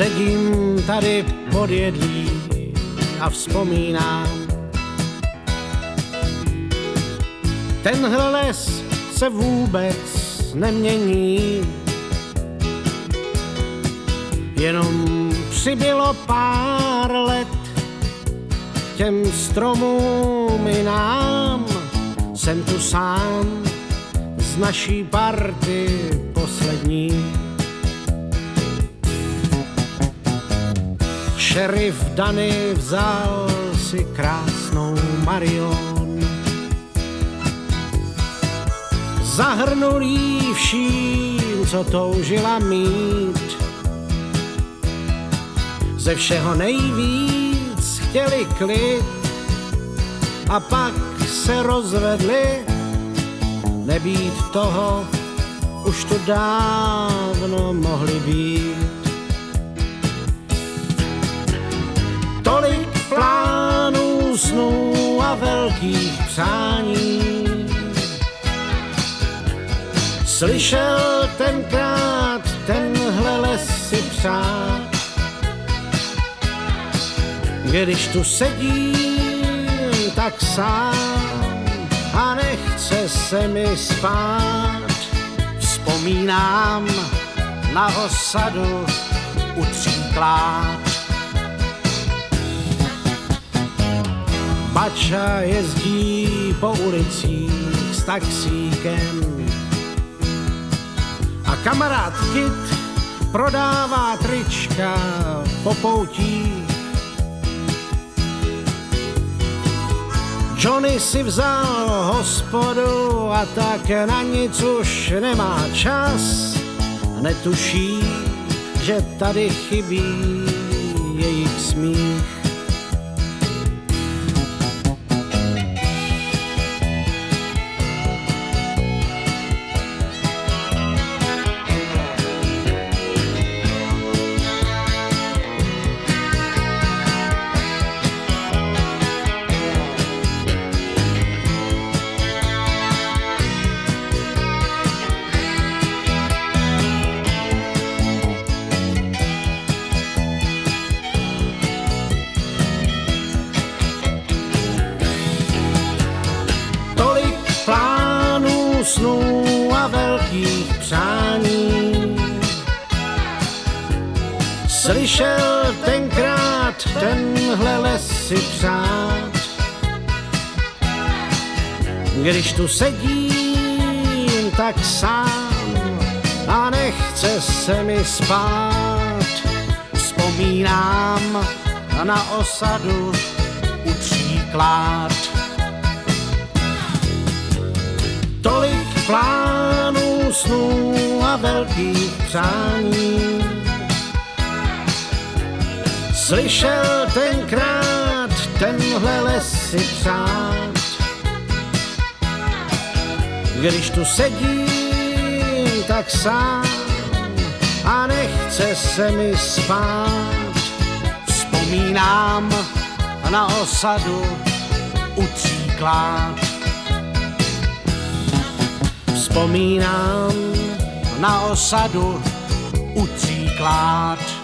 Sedím tady podjedlý a vzpomínám. Tenhle les se vůbec nemění, jenom přibylo pár let těm stromům i nám. Jsem tu sám z naší party poslední. Šerif Dany vzal si krásnou Marion. Zahrnul jí vším, co toužila mít. Ze všeho nejvíc chtěli klid a pak se rozvedli. Nebýt toho, už to dávno mohli být. Snů a velkých přání. Slyšel tenkrát tenhle les si přát, když tu sedím tak sám a nechce se mi spát, vzpomínám na osadu u tříklát. Bača jezdí po ulicích s taxíkem a kamarád Kit prodává trička po poutí. Johnny si vzal hospodu a tak na nic už nemá čas. Netuší, že tady chybí jejich smích. Snů a velkých přání. Slyšel tenkrát tenhle les si přát, když tu sedím tak sám a nechce se mi spát, vzpomínám na osadu u tříklát tolik plánů, snů a velkých přání. Slyšel tenkrát tenhle les si přát, když tu sedím tak sám a nechce se mi spát, vzpomínám na osadu u tříklát Vzpomínám na osadu u tříklát.